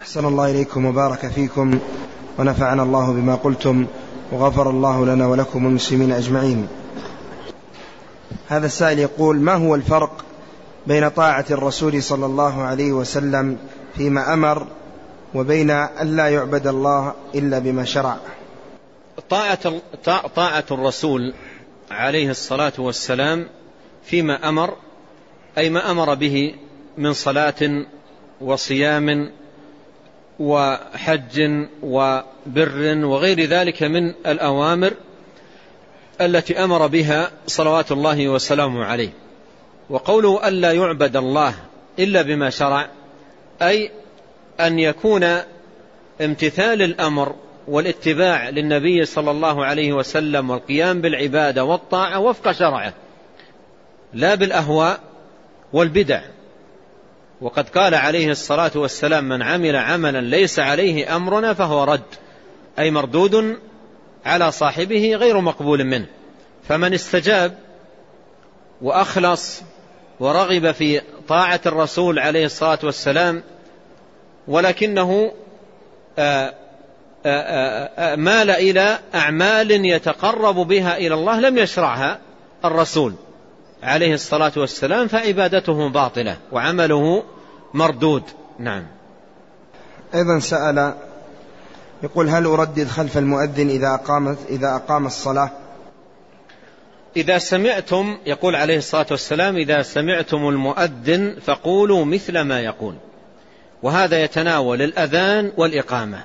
أحسن الله إليكم وبارك فيكم ونفعنا الله بما قلتم وغفر الله لنا ولكم والمسلمين أجمعين. هذا السائل يقول ما هو الفرق بين طاعة الرسول صلى الله عليه وسلم فيما أمر وبين أن لا يعبد الله إلا بما شرع؟ طاعة, طاعة الرسول عليه الصلاة والسلام فيما أمر أي ما أمر به من صلاة وصيام وحج وبر وغير ذلك من الأوامر التي أمر بها صلوات الله وسلامه عليه. وقوله ألا يعبد الله إلا بما شرع أي أن يكون امتثال الأمر والاتباع للنبي صلى الله عليه وسلم والقيام بالعبادة والطاعة وفق شرعه لا بالأهواء والبدع. وقد قال عليه الصلاة والسلام من عمل عملا ليس عليه أمرنا فهو رد أي مردود على صاحبه غير مقبول منه. فمن استجاب وأخلص ورغب في طاعة الرسول عليه الصلاة والسلام ولكنه آآ آآ مال إلى أعمال يتقرب بها إلى الله لم يشرعها الرسول عليه الصلاة والسلام فعبادته باطلة وعمله مردود. نعم. أيضا سأل يقول هل أردد خلف المؤذن إذا أقام, إذا أقام الصلاة؟ إذا سمعتم يقول عليه الصلاة والسلام إذا سمعتم المؤذن فقولوا مثل ما يقول. وهذا يتناول الأذان والإقامة.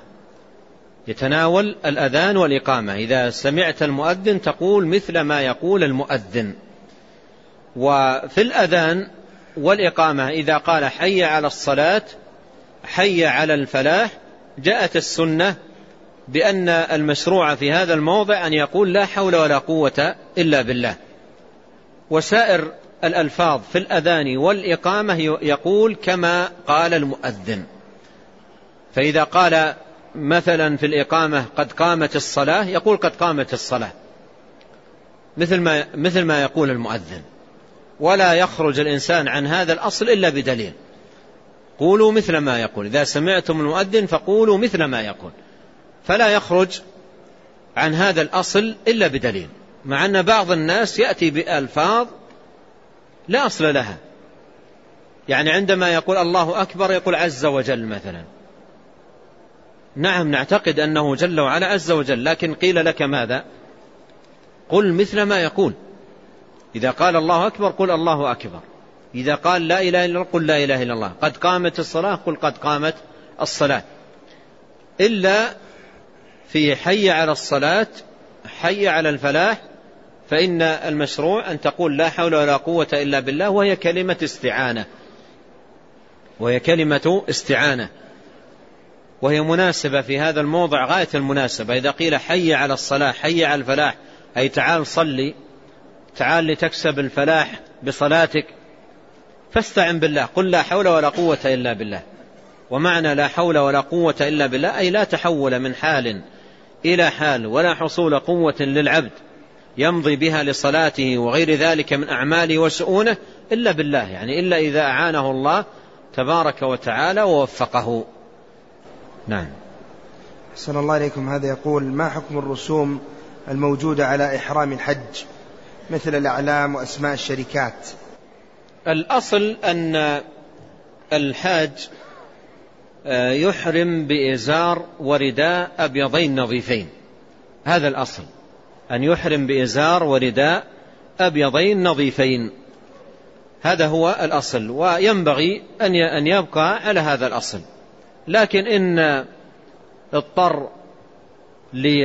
يتناول الأذان والإقامة. إذا سمعت المؤذن تقول مثل ما يقول المؤذن. وفي الأذان والإقامة إذا قال حي على الصلاة حي على الفلاح جاءت السنة بأن المشروع في هذا الموضع أن يقول لا حول ولا قوة إلا بالله. وسائر الألفاظ في الأذان والإقامة يقول كما قال المؤذن. فإذا قال مثلا في الإقامة قد قامت الصلاة يقول قد قامت الصلاة. مثل ما, مثل ما يقول المؤذن. ولا يخرج الإنسان عن هذا الأصل إلا بدليل. قولوا مثل ما يقول. إذا سمعتم المؤذن فقولوا مثل ما يقول. فلا يخرج عن هذا الأصل إلا بدليل. مع أن بعض الناس يأتي بألفاظ لا أصل لها. يعني عندما يقول الله أكبر يقول عز وجل مثلا. نعم نعتقد أنه جل وعلا عز وجل لكن قيل لك ماذا؟ قل مثل ما يقول. إذا قال الله أكبر قل الله أكبر. إذا قال لا إله إلا الله قل لا إله إلا الله. قد قامت الصلاة قل قد قامت الصلاة. إلا في حي على الصلاة حي على الفلاح فإن المشروع أن تقول لا حول ولا قوة إلا بالله وهي كلمة استعانة. وهي كلمة استعانة. وهي مناسبة في هذا الموضع غاية المناسبة. إذا قيل حي على الصلاة حي على الفلاح أي تعال صلي تعال لتكسب الفلاح بصلاتك فاستعن بالله قل لا حول ولا قوة إلا بالله. ومعنى لا حول ولا قوة إلا بالله أي لا تحول من حال إلى حال ولا حصول قوة للعبد يمضي بها لصلاته وغير ذلك من أعماله وشؤونه إلا بالله يعني إلا إذا أعانه الله تبارك وتعالى ووفقه. نعم. أحسن الله إليكم. هذا يقول ما حكم الرسوم الموجودة على إحرام الحج؟ مثل الأعلام وأسماء الشركات. الأصل أن الحاج آه، يحرم بإزار ورداء أبيضين نظيفين. هذا الأصل. أن يحرم بإزار ورداء أبيضين نظيفين. هذا هو الأصل. وينبغي أن يبقى على هذا الأصل. لكن إن اضطر لي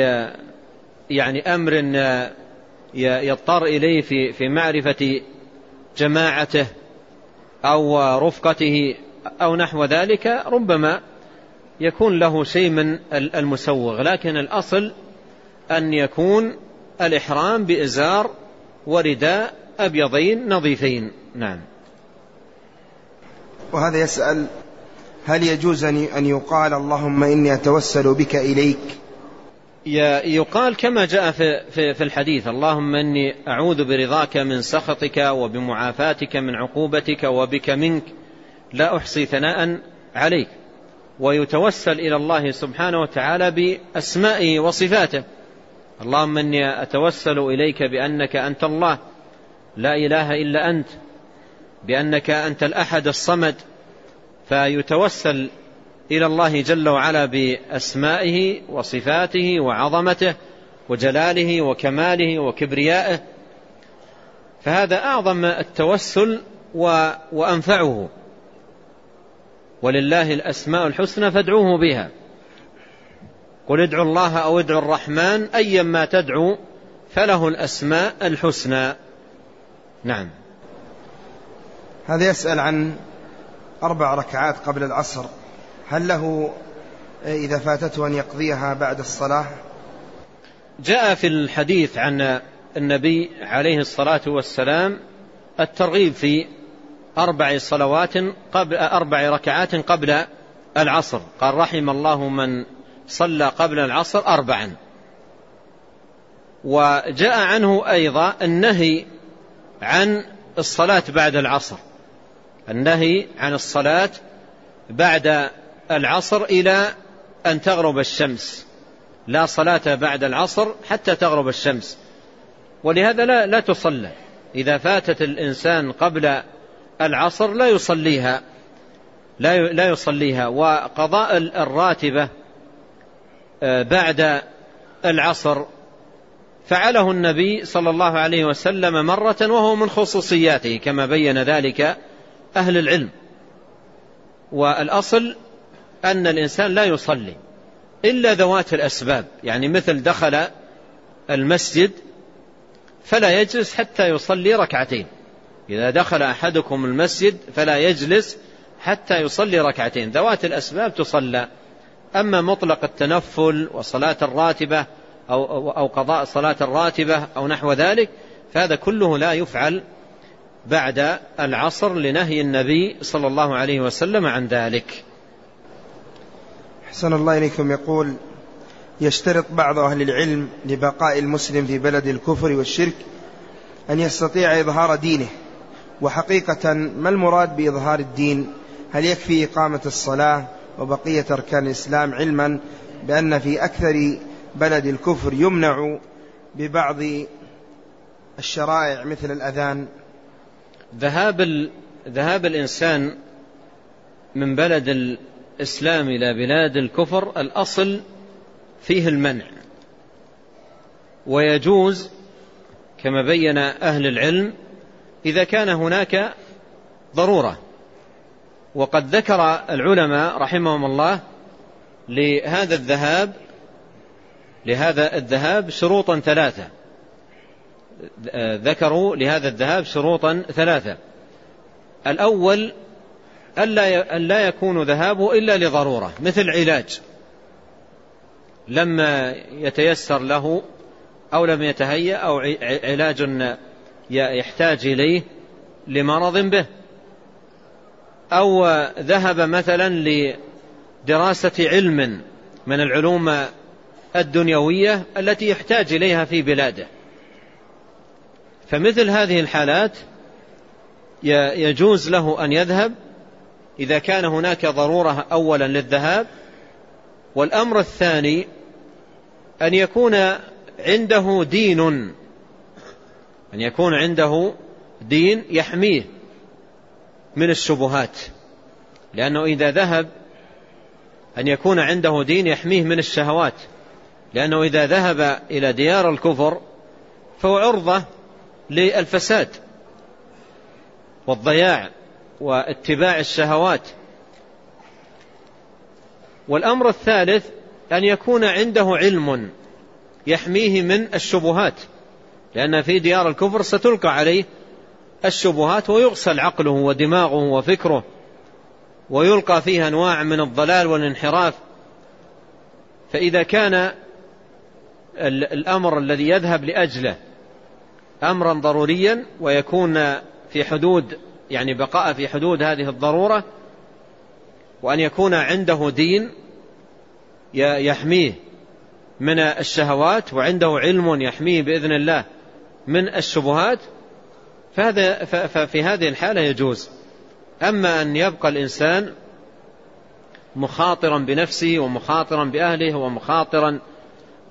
يعني أمر يضطر إليه في في معرفة جماعته أو رفقته أو نحو ذلك ربما يكون له شيء من المسوغ. لكن الأصل أن يكون الإحرام بإزار ورداء أبيضين نظيفين. نعم. وهذا يسأل هل يجوز أن يقال اللهم إني أتوسل بك إليك؟ يقال كما جاء في, في, الحديث اللهم إني أعوذ برضاك من سخطك وبمعافاتك من عقوبتك وبك منك لا أحصي ثناء عليك. ويتوسل إلى الله سبحانه وتعالى بأسمائه وصفاته. اللهم إني أتوسل إليك بأنك أنت الله لا إله إلا أنت بأنك أنت الأحد الصمد. فيتوسل إلى الله جل وعلا بأسمائه وصفاته وعظمته وجلاله وكماله وكبريائه فهذا أعظم التوسل وأنفعه. ولله الأسماء الحسنى فادعوه بها. قل ادعوا الله أو ادعوا الرحمن أيا ما تدعو فله الأسماء الحسنى. نعم. هذا يسأل عن أربع ركعات قبل العصر. هل له إذا فاتته أن يقضيها بعد الصلاة؟ جاء في الحديث عن النبي عليه الصلاة والسلام الترغيب في أربع صلوات قبل أربع ركعات قبل العصر. قال رحم الله من صلى قبل العصر أربعا. وجاء عنه أيضا النهي عن الصلاة بعد العصر. النهي عن الصلاة بعد العصر إلى أن تغرب الشمس. لا صلاة بعد العصر حتى تغرب الشمس. ولهذا لا, لا تصلى. إذا فاتت الإنسان قبل العصر لا يصليها. لا لا يصليها. وقضاء الراتبة آه، بعد العصر فعله النبي صلى الله عليه وسلم مرة وهو من خصوصياته كما بين ذلك أهل العلم. والأصل أن الإنسان لا يصلي إلا ذوات الأسباب يعني مثل دخل المسجد فلا يجلس حتى يصلي ركعتين. إذا دخل أحدكم المسجد فلا يجلس حتى يصلي ركعتين. ذوات الأسباب تصلى. أما مطلق التنفل وصلاة الراتبة أو, أو قضاء صلاة الراتبة أو نحو ذلك فهذا كله لا يفعل بعد العصر لنهي النبي صلى الله عليه وسلم عن ذلك. أحسن الله إليكم. يقول يشترط بعض أهل العلم لبقاء المسلم في بلد الكفر والشرك أن يستطيع إظهار دينه. وحقيقة ما المراد بإظهار الدين؟ هل يكفي إقامة الصلاة وبقية أركان الإسلام علما بأن في أكثر بلد الكفر يمنع ببعض الشرائع مثل الأذان؟ ذهاب ذهاب الإنسان من بلد الإسلام إلى بلاد الكفر الأصل فيه المنع. ويجوز كما بين أهل العلم إذا كان هناك ضرورة. وقد ذكر العلماء رحمهم الله لهذا الذهاب لهذا الذهاب شروطا ثلاثة. ذكروا لهذا الذهاب شروطا ثلاثة. الأول ألا لا يكون ذهابه إلا لضرورة مثل علاج. لما يتيسر له أو لم يتهيأ أو علاج يحتاج إليه لمرض به. أو ذهب مثلا لدراسة علم من العلوم الدنيوية التي يحتاج إليها في بلاده. فمثل هذه الحالات يجوز له أن يذهب إذا كان هناك ضرورة أولا للذهاب والأمر الثاني أن يكون عنده دين أن يكون عنده دين يحميه من الشبهات لأنه إذا ذهب أن يكون عنده دين يحميه من الشهوات لأنه إذا ذهب إلى ديار الكفر فهو عرضة للفساد والضياع. واتباع الشهوات. والأمر الثالث أن يكون عنده علم يحميه من الشبهات لأن في ديار الكفر ستلقى عليه الشبهات ويغسل عقله ودماغه وفكره ويلقى فيه أنواع من الضلال والانحراف. فإذا كان الأمر الذي يذهب لأجله أمرا ضروريا ويكون في حدود يعني بقاء في حدود هذه الضرورة وأن يكون عنده دين يحميه من الشهوات وعنده علم يحميه بإذن الله من الشبهات فهذا ففي هذه الحالة يجوز. أما أن يبقى الإنسان مخاطرا بنفسه ومخاطرا بأهله ومخاطرا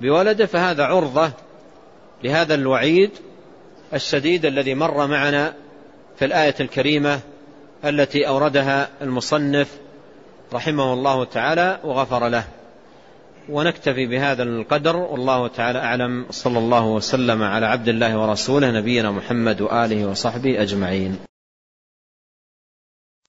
بولده فهذا عرضة لهذا الوعيد الشديد الذي مر معنا في الآية الكريمة التي أوردها المصنف رحمه الله تعالى وغفر له. ونكتفي بهذا القدر والله تعالى أعلم. صلى الله وسلم على عبد الله ورسوله نبينا محمد وآله وصحبه أجمعين.